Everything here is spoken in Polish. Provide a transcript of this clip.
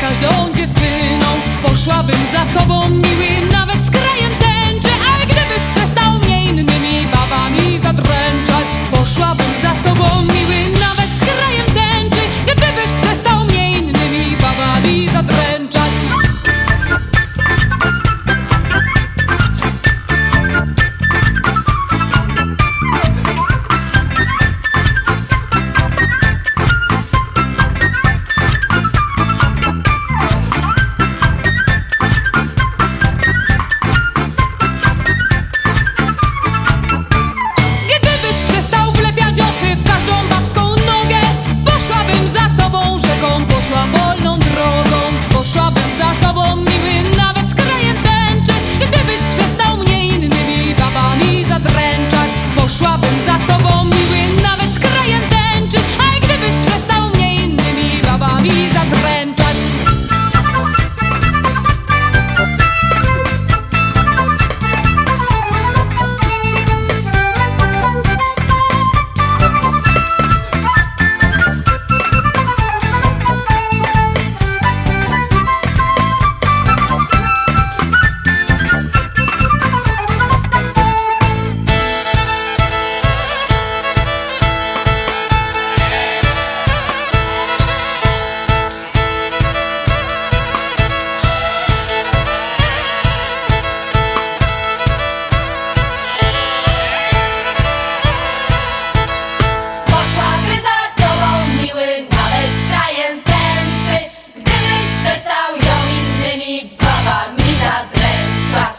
każdą dziewczyną. Poszłabym za tobą miły nawet z krajem mi baba mi na dręczać